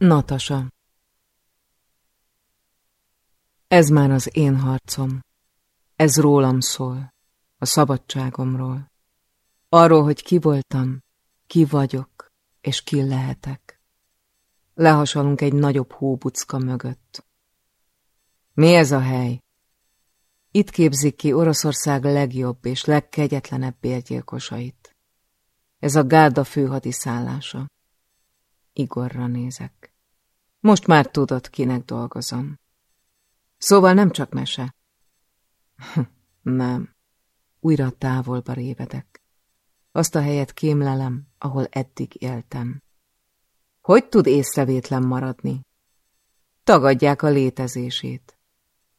Natasa Ez már az én harcom. Ez rólam szól, a szabadságomról. Arról, hogy ki voltam, ki vagyok, és ki lehetek. Lehasalunk egy nagyobb hóbucka mögött. Mi ez a hely? Itt képzik ki Oroszország legjobb és legkegyetlenebb bérgyilkosait. Ez a gárda főhadiszállása. Igorra nézek. Most már tudod, kinek dolgozom. Szóval nem csak mese. nem. Újra távolba révedek. Azt a helyet kémlelem, ahol eddig éltem. Hogy tud észrevétlen maradni? Tagadják a létezését.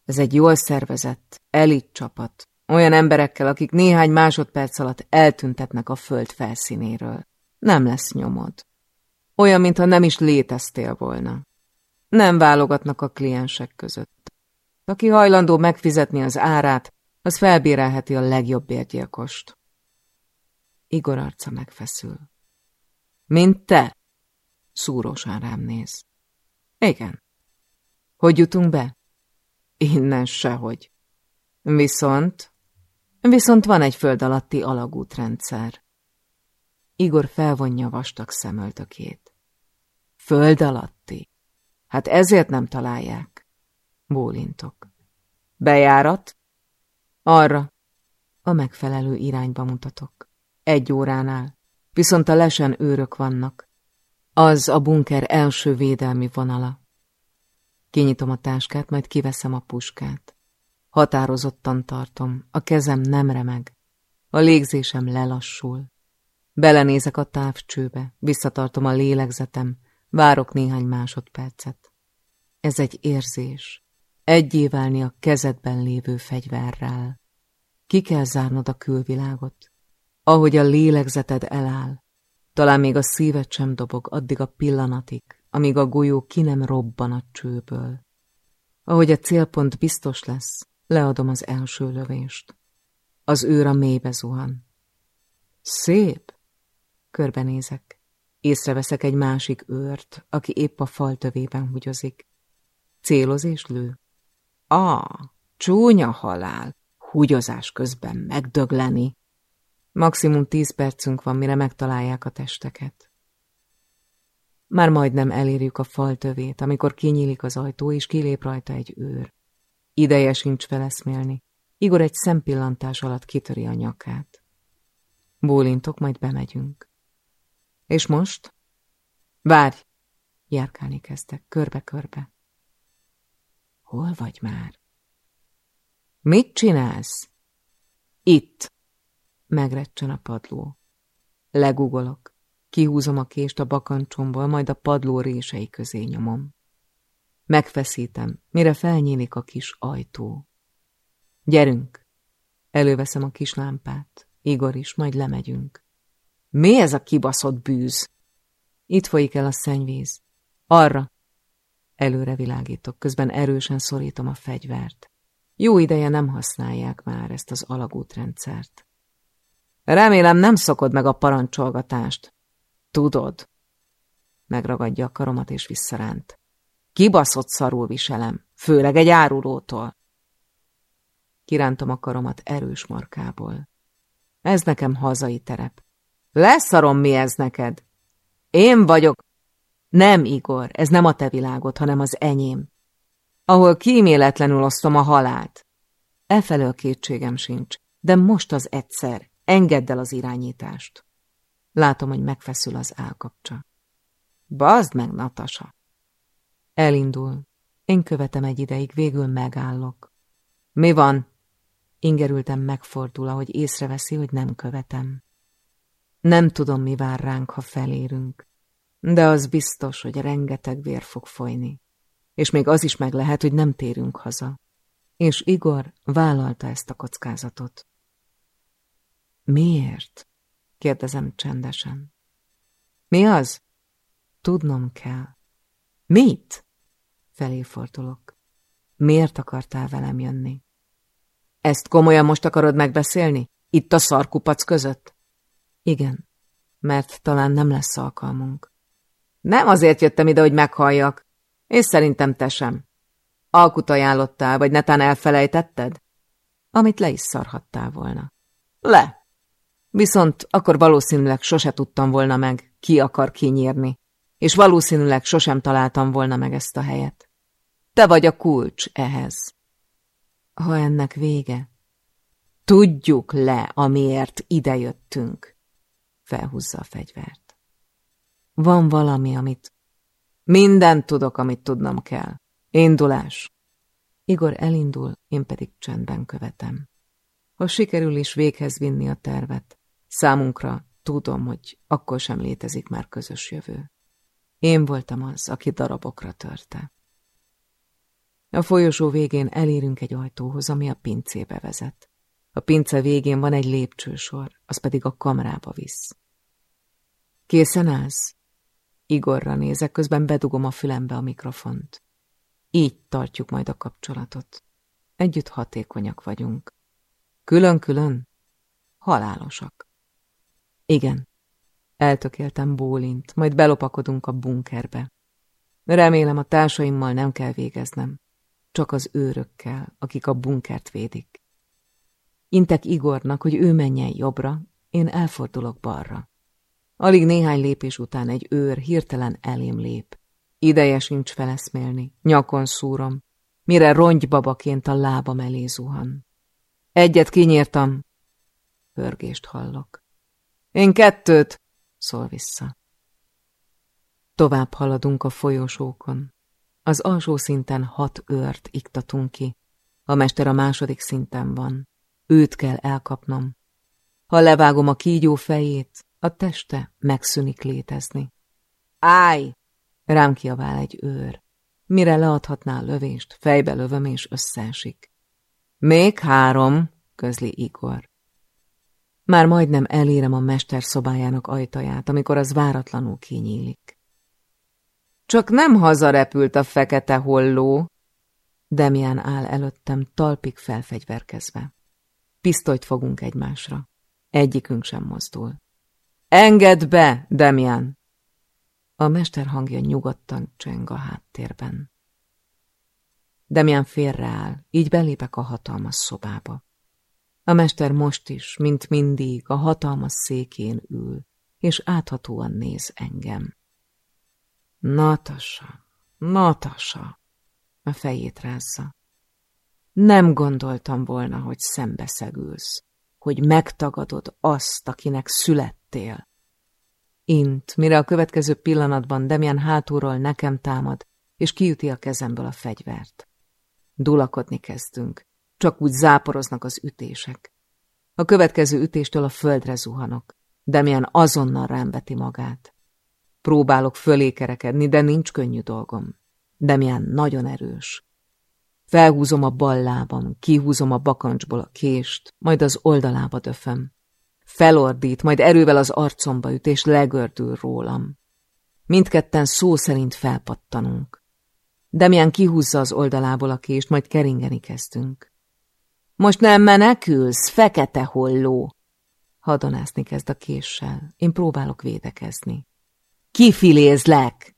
Ez egy jól szervezett, elit csapat, olyan emberekkel, akik néhány másodperc alatt eltüntetnek a föld felszínéről. Nem lesz nyomod. Olyan, mintha nem is léteztél volna. Nem válogatnak a kliensek között. Aki hajlandó megfizetni az árát, az felbérelheti a legjobb bérgyilkost. Igor arca megfeszül. Mint te? Szúrósan rám néz. Igen. Hogy jutunk be? Innen sehogy. Viszont... Viszont van egy föld alatti alagútrendszer. Igor felvonja vastag szemöltökét. Föld alatti? Hát ezért nem találják. Bólintok. Bejárat? Arra. A megfelelő irányba mutatok. Egy óránál. Viszont a lesen őrök vannak. Az a bunker első védelmi vonala. Kinyitom a táskát, majd kiveszem a puskát. Határozottan tartom, a kezem nem remeg. A légzésem lelassul. Belenézek a távcsőbe, visszatartom a lélegzetem, várok néhány másodpercet. Ez egy érzés. Egyé válni a kezedben lévő fegyverrel. Ki kell zárnod a külvilágot. Ahogy a lélegzeted eláll, talán még a szíved sem dobog addig a pillanatig, amíg a golyó ki nem robban a csőből. Ahogy a célpont biztos lesz, leadom az első lövést. Az őr a mélybe zuhan. Szép! Körbenézek. Észreveszek egy másik őrt, aki épp a fal tövében hugyozik. Céloz és lő. Ah, csúnya halál, húgyozás közben megdögleni. Maximum tíz percünk van, mire megtalálják a testeket. Már majdnem elérjük a fal tövét, amikor kinyílik az ajtó, és kilép rajta egy őr. Ideje sincs feleszmélni. Igor egy szempillantás alatt kitöri a nyakát. Bólintok, majd bemegyünk. És most? Várj! Járkálni kezdtek, körbe-körbe. Hol vagy már? Mit csinálsz? Itt. Megrecsen a padló. Legugolok. Kihúzom a kést a bakancsomból, majd a padló rései közé nyomom. Megfeszítem, mire felnyílik a kis ajtó. Gyerünk! Előveszem a kis lámpát. Igor is, majd lemegyünk. Mi ez a kibaszott bűz? Itt folyik el a szennyvíz. Arra! Előre világítok, közben erősen szorítom a fegyvert. Jó ideje nem használják már ezt az alagútrendszert. Remélem nem szokod meg a parancsolgatást. Tudod. Megragadja a karomat és visszaránt. Kibaszott szarul viselem, főleg egy árulótól. Kirántom a karomat erős markából. Ez nekem hazai terep. Leszarom mi ez neked? Én vagyok. Nem, Igor, ez nem a te világod, hanem az enyém. Ahol kíméletlenül osztom a halált. Efelől kétségem sincs, de most az egyszer. Engedd el az irányítást. Látom, hogy megfeszül az állkapcsa. Bazd meg, Natasa! Elindul. Én követem egy ideig, végül megállok. Mi van? Ingerültem megfordul, ahogy észreveszi, hogy nem követem. Nem tudom, mi vár ránk, ha felérünk, de az biztos, hogy rengeteg vér fog folyni. És még az is meg lehet, hogy nem térünk haza. És Igor vállalta ezt a kockázatot. Miért? kérdezem csendesen. Mi az? Tudnom kell. Mit? Felé fordulok. Miért akartál velem jönni? Ezt komolyan most akarod megbeszélni? Itt a szarkupac között? Igen, mert talán nem lesz alkalmunk. Nem azért jöttem ide, hogy meghalljak, és szerintem te sem. Alkut ajánlottál, vagy netán elfelejtetted? Amit le is szarhattál volna. Le. Viszont akkor valószínűleg sose tudtam volna meg, ki akar kinyírni, és valószínűleg sosem találtam volna meg ezt a helyet. Te vagy a kulcs ehhez. Ha ennek vége, tudjuk le, amiért idejöttünk. Felhúzza a fegyvert. Van valami, amit... Mindent tudok, amit tudnom kell. Indulás. Igor elindul, én pedig csendben követem. Ha sikerül is véghez vinni a tervet, számunkra tudom, hogy akkor sem létezik már közös jövő. Én voltam az, aki darabokra törte. A folyosó végén elérünk egy ajtóhoz, ami a pincébe vezet. A pince végén van egy lépcsősor, az pedig a kamrába visz. Készen állsz? Igorra nézek, közben bedugom a fülembe a mikrofont. Így tartjuk majd a kapcsolatot. Együtt hatékonyak vagyunk. Külön-külön? Halálosak. Igen. Eltökéltem bólint, majd belopakodunk a bunkerbe. Remélem a társaimmal nem kell végeznem. Csak az őrökkel, akik a bunkert védik. Intek Igornak, hogy ő menjen jobbra, én elfordulok balra. Alig néhány lépés után egy őr hirtelen elém lép. Ideje sincs feleszmélni, nyakon szúrom, mire rongybabaként a lábam elé zuhan. Egyet kinyírtam. Pörgést hallok. Én kettőt, szól vissza. Tovább haladunk a folyosókon. Az alsó szinten hat őrt iktatunk ki. A mester a második szinten van. Őt kell elkapnom. Ha levágom a kígyó fejét, a teste megszűnik létezni. Állj! Rám kiabál egy őr. Mire leadhatná a lövést, fejbe lövöm és összeesik. Még három, közli Igor. Már majdnem elérem a mester szobájának ajtaját, amikor az váratlanul kinyílik. Csak nem hazarepült a fekete holló. Demián áll előttem, talpig felfegyverkezve. Pisztolyt fogunk egymásra. Egyikünk sem mozdul. Engedd be, Demián! A mester hangja nyugodtan cseng a háttérben. Demian félreáll, így belépek a hatalmas szobába. A mester most is, mint mindig, a hatalmas székén ül, és áthatóan néz engem. Natasa, Natasa, a fejét rázza. Nem gondoltam volna, hogy szembeszegülsz, hogy megtagadod azt, akinek születtél. Int, mire a következő pillanatban Demian hátulról nekem támad, és kiüti a kezemből a fegyvert. Dulakodni kezdünk, csak úgy záporoznak az ütések. A következő ütéstől a földre zuhanok. Demian azonnal rám magát. Próbálok fölé kerekedni, de nincs könnyű dolgom. Demian nagyon erős. Felhúzom a bal lábam, kihúzom a bakancsból a kést, majd az oldalába döföm. Felordít, majd erővel az arcomba üt, és legördül rólam. Mindketten szó szerint felpattanunk. Demian kihúzza az oldalából a kést, majd keringeni kezdünk. Most nem menekülsz, fekete holló! Hadonászni kezd a késsel. Én próbálok védekezni. Kifilézlek!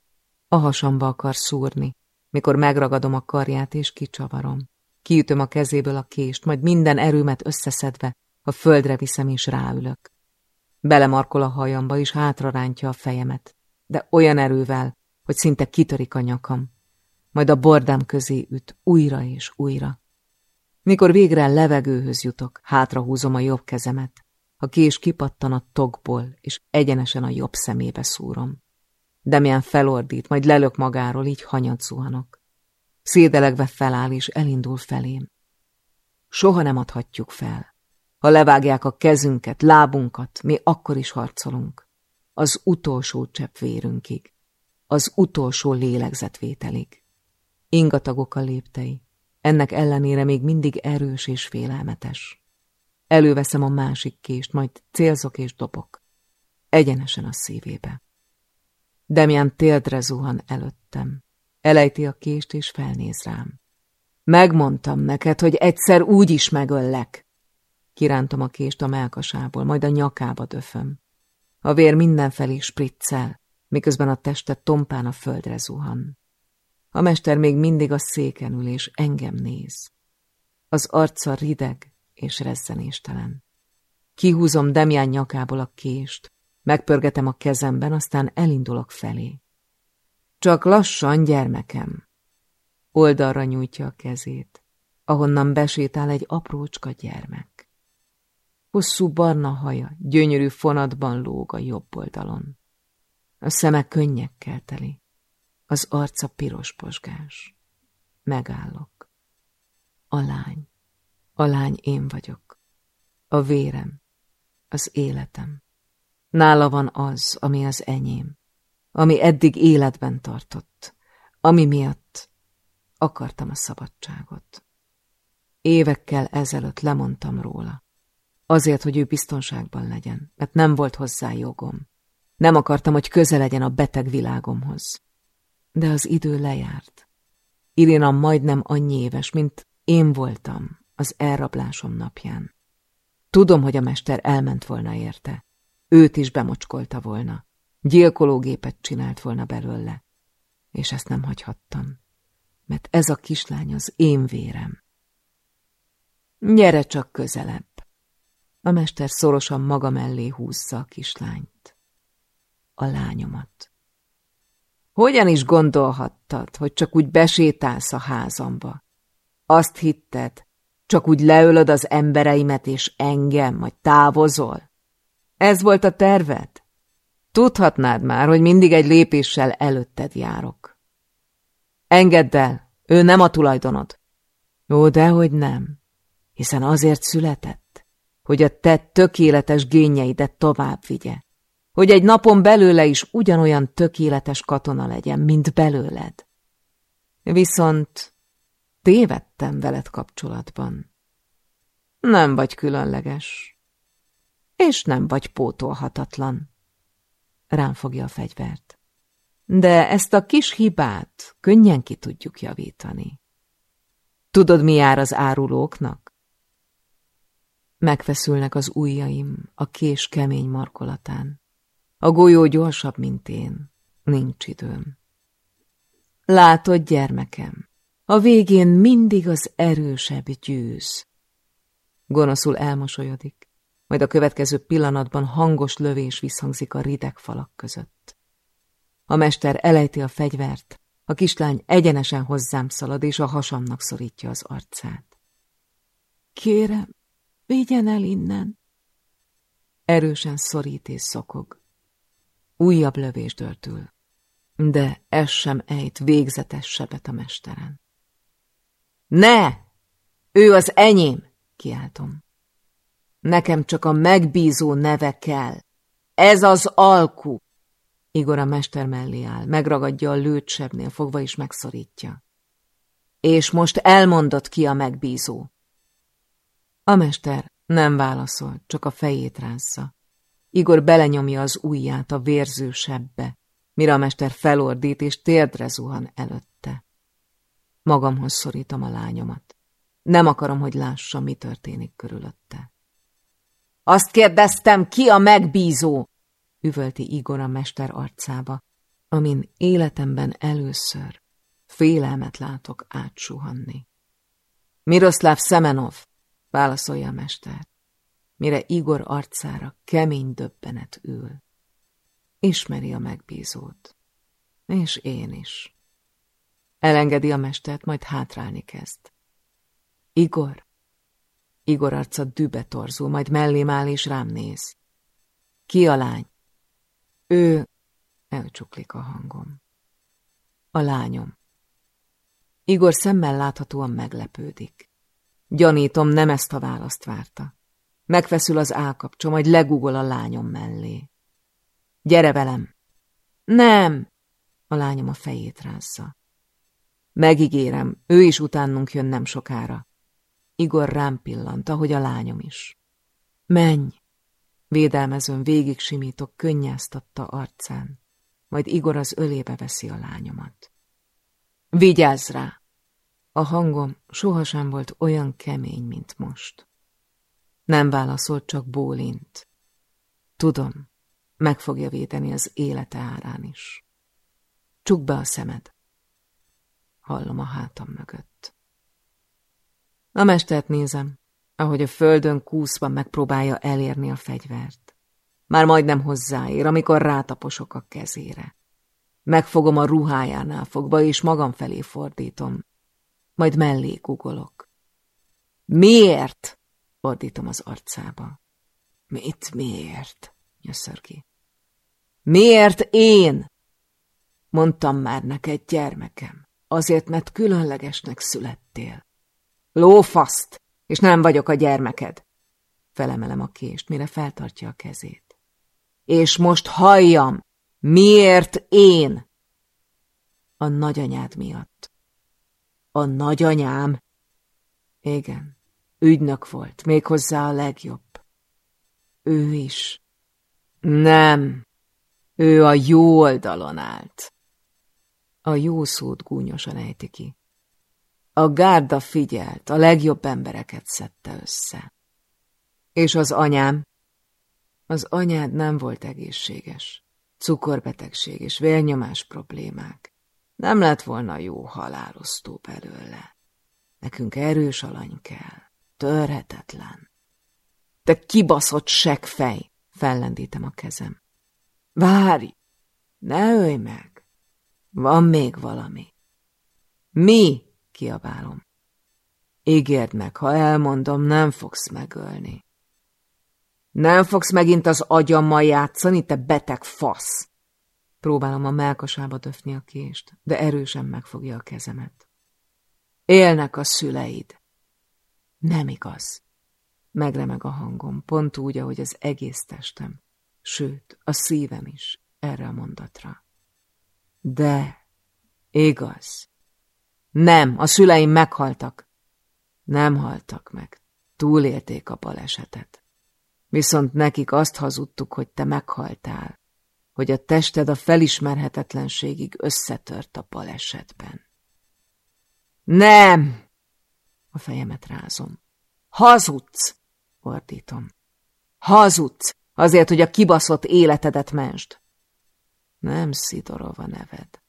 A hasamba akar szúrni, mikor megragadom a karját és kicsavarom. Kiütöm a kezéből a kést, majd minden erőmet összeszedve a földre viszem és ráülök. Belemarkol a hajamba és hátra rántja a fejemet, de olyan erővel, hogy szinte kitörik a nyakam. Majd a bordám közé üt újra és újra. Mikor végre levegőhöz jutok, hátrahúzom a jobb kezemet. A kés kipattan a tokból, és egyenesen a jobb szemébe szúrom. Demian felordít, majd lelök magáról, így hanyat zuhanok. Szédelegve feláll, és elindul felém. Soha nem adhatjuk fel. Ha levágják a kezünket, lábunkat, mi akkor is harcolunk. Az utolsó csepp vérünkig. Az utolsó lélegzetvételig. Ingatagok a léptei. Ennek ellenére még mindig erős és félelmetes. Előveszem a másik kést, majd célzok és dobok. Egyenesen a szívébe. Demian téldre zuhan előttem. Elejti a kést és felnéz rám. Megmondtam neked, hogy egyszer úgy is megöllek. Kirántom a kést a melkasából, majd a nyakába döföm. A vér mindenfelé spriccel, miközben a teste tompán a földre zuhan. A mester még mindig a széken ül, és engem néz. Az arca rideg és rezzenéstelen. Kihúzom Demján nyakából a kést, megpörgetem a kezemben, aztán elindulok felé. Csak lassan, gyermekem. Oldalra nyújtja a kezét, ahonnan besétál egy aprócska gyermek. Hosszú barna haja, gyönyörű fonatban lóg a jobb oldalon. A szeme könnyekkel teli, az arca piros posgás. Megállok. A lány. A lány én vagyok. A vérem. Az életem. Nála van az, ami az enyém. Ami eddig életben tartott. Ami miatt akartam a szabadságot. Évekkel ezelőtt lemondtam róla. Azért, hogy ő biztonságban legyen, mert nem volt hozzá jogom. Nem akartam, hogy köze legyen a beteg világomhoz. De az idő lejárt. Irina majdnem annyi éves, mint én voltam az elrablásom napján. Tudom, hogy a mester elment volna érte. Őt is bemocskolta volna. Gyilkológépet csinált volna belőle. És ezt nem hagyhattam, mert ez a kislány az én vérem. Gyere csak közelebb. A mester szorosan maga mellé húzza a kislányt. A lányomat. Hogyan is gondolhattad, hogy csak úgy besétálsz a házamba? Azt hitted, csak úgy leölöd az embereimet és engem, majd távozol? Ez volt a terved? Tudhatnád már, hogy mindig egy lépéssel előtted járok. Engedd el, ő nem a tulajdonod. Ó, dehogy nem, hiszen azért született, hogy a te tökéletes génjeidet tovább vigye, hogy egy napon belőle is ugyanolyan tökéletes katona legyen, mint belőled. Viszont tévedtem veled kapcsolatban. Nem vagy különleges, és nem vagy pótolhatatlan. Rám fogja a fegyvert. De ezt a kis hibát könnyen ki tudjuk javítani. Tudod, mi jár az árulóknak? Megfeszülnek az ujjaim a kés kemény markolatán. A golyó gyorsabb, mint én. Nincs időm. Látod, gyermekem, a végén mindig az erősebb győz. Gonoszul elmosolyodik, majd a következő pillanatban hangos lövés visszhangzik a rideg falak között. A mester elejti a fegyvert, a kislány egyenesen hozzám szalad, és a hasamnak szorítja az arcát. Kérem, vigyen el innen! Erősen szorít és szokog. Újabb lövés dörtül, de ez sem ejt végzetes sebet a mesteren. Ne! Ő az enyém! kiáltom. Nekem csak a megbízó neve kell. Ez az alku! Igor a mester mellé áll, megragadja a lőtsebnél fogva is megszorítja. És most elmondott ki a megbízó. A mester nem válaszol, csak a fejét rázza. Igor belenyomja az ujját a vérző sebbe, mire a mester felordít és térdre zuhan előtte. Magamhoz szorítom a lányomat. Nem akarom, hogy lássa, mi történik körülötte. Azt kérdeztem, ki a megbízó? üvölti Igor a mester arcába, amin életemben először félelmet látok átsuhanni. Miroslav Szemenov, válaszolja a mester mire Igor arcára kemény döbbenet ül. Ismeri a megbízót. És én is. Elengedi a mestert, majd hátrálni kezd. Igor? Igor arca dübe majd mellém áll és rám néz. Ki a lány? Ő... Elcsuklik a hangom. A lányom. Igor szemmel láthatóan meglepődik. Gyanítom, nem ezt a választ várta. Megfeszül az állkapcsa, majd legugol a lányom mellé. Gyere velem! Nem! A lányom a fejét rázza. Megígérem, ő is utánunk jön nem sokára. Igor rám pillant, ahogy a lányom is. Menj! Védelmezőn végig simítok, könnyáztatta arcán, majd Igor az ölébe veszi a lányomat. Vigyázz rá! A hangom sohasem volt olyan kemény, mint most. Nem válaszolt, csak bólint. Tudom, meg fogja védeni az élete árán is. Csuk be a szemed. Hallom a hátam mögött. A mestert nézem, ahogy a földön kúszva megpróbálja elérni a fegyvert. Már majdnem hozzáér, amikor rátaposok a kezére. Megfogom a ruhájánál fogva, és magam felé fordítom. Majd mellé gugolok. Miért? Ordítom az arcába. Mit miért? nyöször ki. Miért én? Mondtam már neked, gyermekem, azért, mert különlegesnek születtél. Lófaszt, és nem vagyok a gyermeked. Felemelem a kést, mire feltartja a kezét. És most halljam, miért én? A nagyanyád miatt. A nagyanyám? Igen, ügynök volt, méghozzá a legjobb. Ő is. Nem, ő a jó oldalon állt. A jó szót gúnyosan ejti ki. A gárda figyelt, a legjobb embereket szedte össze. És az anyám? Az anyád nem volt egészséges. Cukorbetegség és vérnyomás problémák. Nem lett volna jó halálosztó belőle. Nekünk erős alany kell, törhetetlen. Te kibaszott seggfej! Fellendítem a kezem. Várj! Ne ölj meg! Van még valami. Mi? Kiabálom. Ígérd meg, ha elmondom, nem fogsz megölni. Nem fogsz megint az agyammal játszani, te beteg fasz! Próbálom a melkasába döfni a kést, de erősen megfogja a kezemet. Élnek a szüleid. Nem igaz. Megremeg a hangom, pont úgy, ahogy az egész testem, sőt, a szívem is erre a mondatra. De, igaz. Nem, a szüleim meghaltak. Nem haltak meg, túlélték a balesetet. Viszont nekik azt hazudtuk, hogy te meghaltál, hogy a tested a felismerhetetlenségig összetört a balesetben. Nem! A fejemet rázom. Hazudsz! ordítom. Hazudsz, azért, hogy a kibaszott életedet mensd. Nem Szidorov a neved.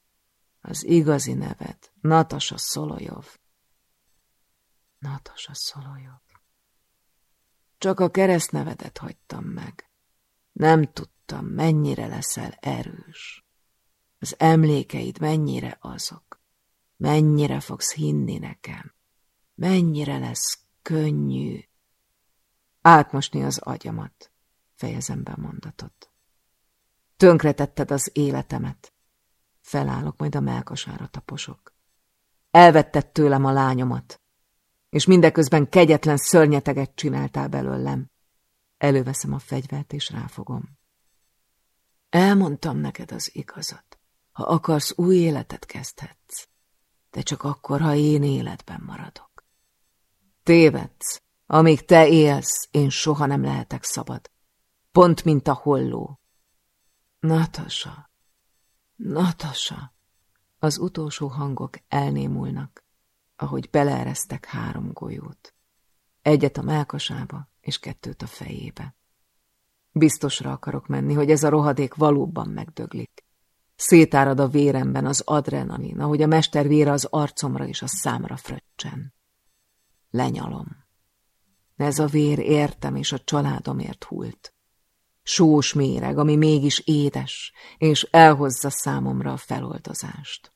Az igazi neved, Natasa Szolojov. Natasa Szolojov. Csak a keresztnevedet hagytam meg. Nem tudtam, mennyire leszel erős. Az emlékeid mennyire azok. Mennyire fogsz hinni nekem. Mennyire lesz könnyű átmosni az agyamat, fejezem be mondatot. Tönkretetted az életemet. Felállok, majd a melkasára taposok. Elvetted tőlem a lányomat, és mindeközben kegyetlen szörnyeteget csináltál belőlem. Előveszem a fegyvert, és ráfogom. Elmondtam neked az igazat. Ha akarsz, új életet kezdhetsz, de csak akkor, ha én életben maradok. Tévedsz, amíg te élsz, én soha nem lehetek szabad. Pont, mint a holló. Natasa, Natasa. Az utolsó hangok elnémulnak, ahogy beleeresztek három golyót. Egyet a melkasába, és kettőt a fejébe. Biztosra akarok menni, hogy ez a rohadék valóban megdöglik. Szétárad a véremben az adrenalin, ahogy a mester vére az arcomra és a számra fröccsen. Lenyalom. Ez a vér értem és a családomért hult. Sós méreg, ami mégis édes, és elhozza számomra a feloldozást.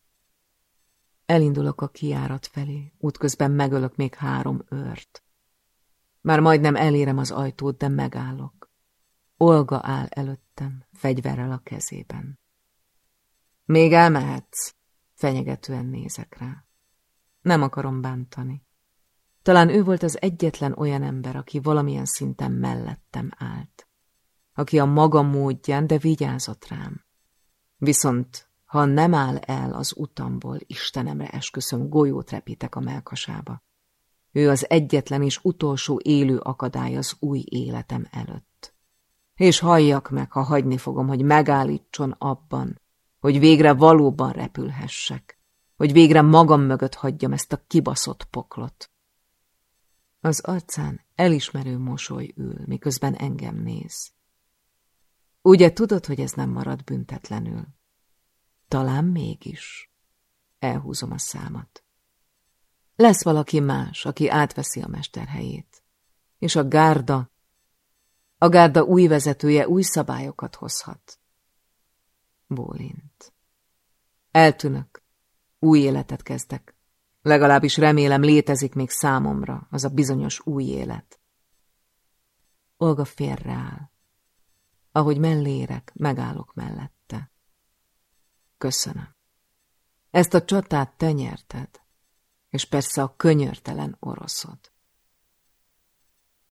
Elindulok a kiárat felé, útközben megölök még három őrt. Már majdnem elérem az ajtót, de megállok. Olga áll előttem, fegyverrel a kezében. Még elmehetsz, fenyegetően nézek rá. Nem akarom bántani. Talán ő volt az egyetlen olyan ember, aki valamilyen szinten mellettem állt. Aki a maga módján, de vigyázott rám. Viszont, ha nem áll el az utamból, Istenemre esküszöm, golyót repítek a melkasába. Ő az egyetlen és utolsó élő akadály az új életem előtt. És halljak meg, ha hagyni fogom, hogy megállítson abban, hogy végre valóban repülhessek, hogy végre magam mögött hagyjam ezt a kibaszott poklot. Az arcán elismerő mosoly ül, miközben engem néz. Ugye tudod, hogy ez nem marad büntetlenül? Talán mégis. Elhúzom a számat. Lesz valaki más, aki átveszi a mester helyét. És a gárda, a gárda új vezetője új szabályokat hozhat. Bólint. Eltűnök. Új életet kezdek. Legalábbis remélem létezik még számomra az a bizonyos új élet. Olga félreáll. Ahogy mellérek, megállok mellette. Köszönöm. Ezt a csatát te nyerted, és persze a könyörtelen oroszod.